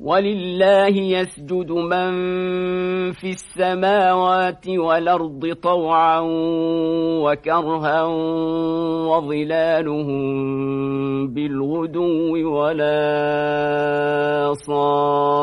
ولله يسجد من في السماوات والأرض طوعا وكرها وظلالهم بالغدو ولا صال